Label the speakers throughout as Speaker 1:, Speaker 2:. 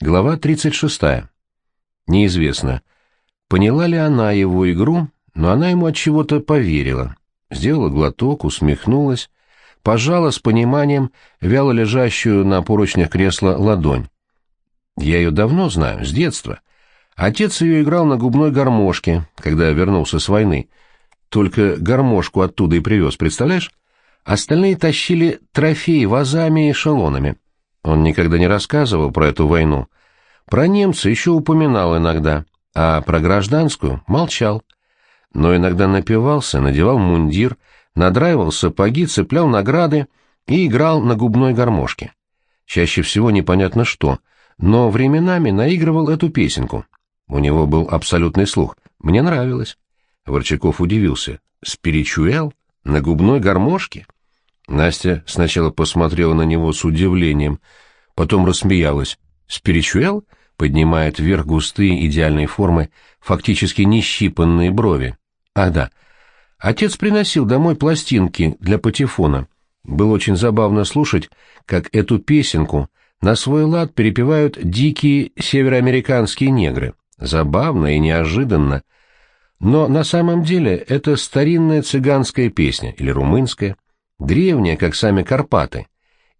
Speaker 1: Глава 36. Неизвестно, поняла ли она его игру, но она ему от чего-то поверила. Сделала глоток, усмехнулась, пожала с пониманием вяло лежащую на поручнях кресла ладонь. Я ее давно знаю, с детства. Отец ее играл на губной гармошке, когда вернулся с войны. Только гармошку оттуда и привез, представляешь? Остальные тащили трофеи вазами и эшелонами. Он никогда не рассказывал про эту войну. Про немца еще упоминал иногда, а про гражданскую молчал. Но иногда напивался, надевал мундир, надраивал сапоги, цеплял награды и играл на губной гармошке. Чаще всего непонятно что, но временами наигрывал эту песенку. У него был абсолютный слух. Мне нравилось. Ворчаков удивился. «Спиричуэл? На губной гармошке?» Настя сначала посмотрела на него с удивлением, потом рассмеялась. «Спиричуэл?» — поднимает вверх густые идеальные формы, фактически нещипанные брови. «Ах да. Отец приносил домой пластинки для патефона. Было очень забавно слушать, как эту песенку на свой лад перепевают дикие североамериканские негры. Забавно и неожиданно. Но на самом деле это старинная цыганская песня или румынская древняя, как сами Карпаты,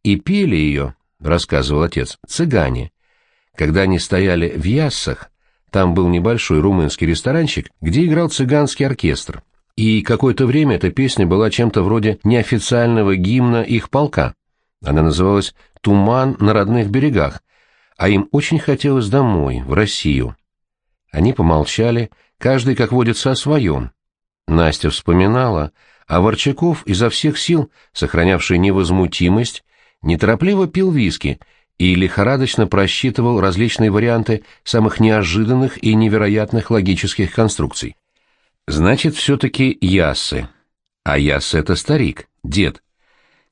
Speaker 1: и пели ее, рассказывал отец, цыгане. Когда они стояли в Яссах, там был небольшой румынский ресторанчик, где играл цыганский оркестр, и какое-то время эта песня была чем-то вроде неофициального гимна их полка. Она называлась «Туман на родных берегах», а им очень хотелось домой, в Россию. Они помолчали, каждый, как водится, о своем. Настя вспоминала, а Ворчаков изо всех сил, сохранявший невозмутимость, неторопливо пил виски и лихорадочно просчитывал различные варианты самых неожиданных и невероятных логических конструкций. Значит, все-таки Яссы. А Яссы — это старик, дед.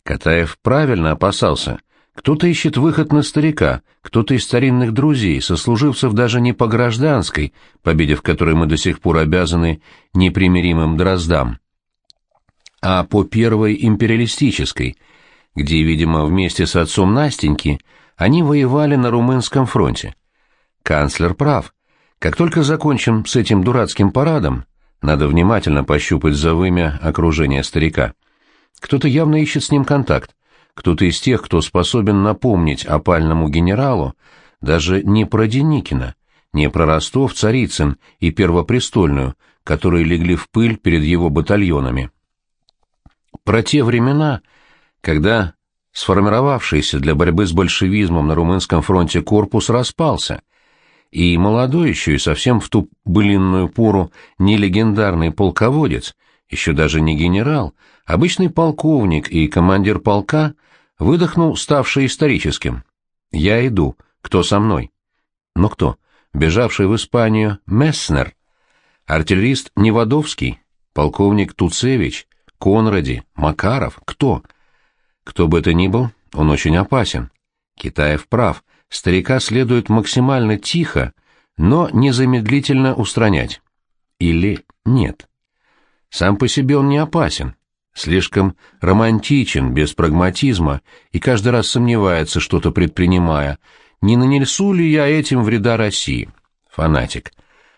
Speaker 1: Катаев правильно опасался. Кто-то ищет выход на старика, кто-то из старинных друзей, сослуживцев даже не по гражданской, победе в которой мы до сих пор обязаны непримиримым дроздам, а по первой империалистической, где, видимо, вместе с отцом Настеньки они воевали на румынском фронте. Канцлер прав. Как только закончим с этим дурацким парадом, надо внимательно пощупать за вымя окружения старика. Кто-то явно ищет с ним контакт, кто-то из тех, кто способен напомнить опальному генералу даже не про Деникина, не про Ростов, Царицын и Первопрестольную, которые легли в пыль перед его батальонами. Про те времена, когда сформировавшийся для борьбы с большевизмом на румынском фронте корпус распался, и молодой еще и совсем в ту былинную пору не легендарный полководец, еще даже не генерал, обычный полковник и командир полка выдохнул, ставший историческим. «Я иду. Кто со мной?» «Но кто?» Бежавший в Испанию Месснер, артиллерист Невадовский, полковник Туцевич, Конради, Макаров, кто? Кто бы это ни был, он очень опасен. Китаев прав, старика следует максимально тихо, но незамедлительно устранять. Или нет. Сам по себе он не опасен, слишком романтичен, без прагматизма, и каждый раз сомневается, что-то предпринимая, не нанесу ли я этим вреда России. Фанатик.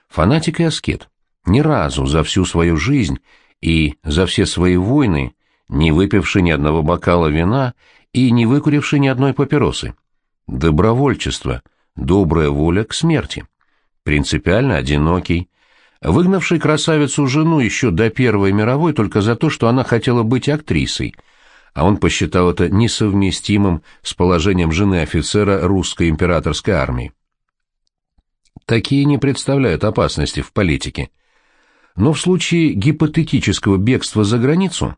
Speaker 1: Фанатик и аскет. Ни разу за всю свою жизнь и за все свои войны, не выпивший ни одного бокала вина и не выкуривший ни одной папиросы. Добровольчество, добрая воля к смерти. Принципиально одинокий, выгнавший красавицу жену еще до Первой мировой только за то, что она хотела быть актрисой, а он посчитал это несовместимым с положением жены офицера русской императорской армии. Такие не представляют опасности в политике. Но в случае гипотетического бегства за границу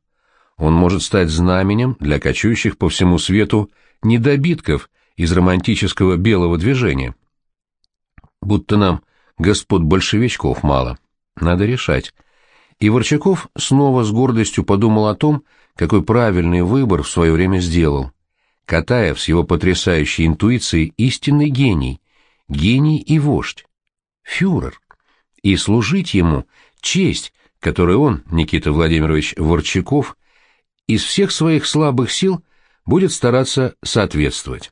Speaker 1: он может стать знаменем для кочующих по всему свету недобитков из романтического белого движения. Будто нам господ большевичков мало. Надо решать. И Ворчаков снова с гордостью подумал о том, какой правильный выбор в свое время сделал. Катаев с его потрясающей интуицией истинный гений, гений и вождь, фюрер. И служить ему честь, которой он, Никита Владимирович Ворчаков, из всех своих слабых сил будет стараться соответствовать.